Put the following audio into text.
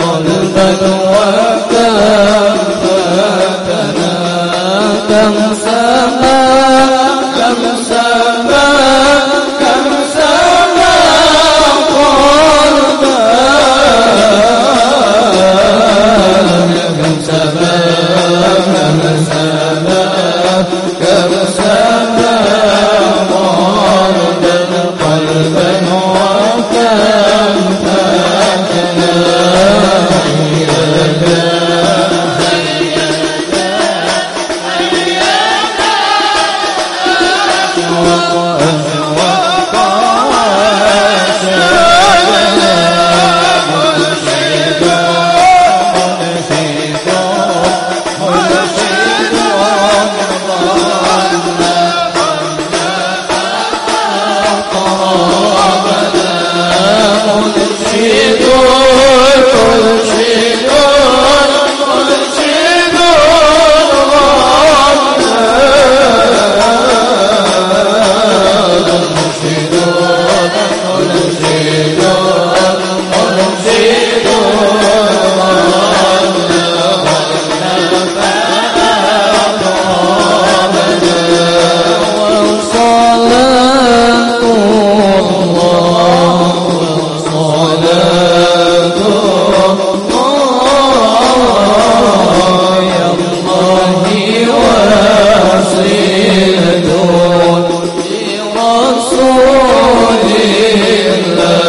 قلبك رسول الله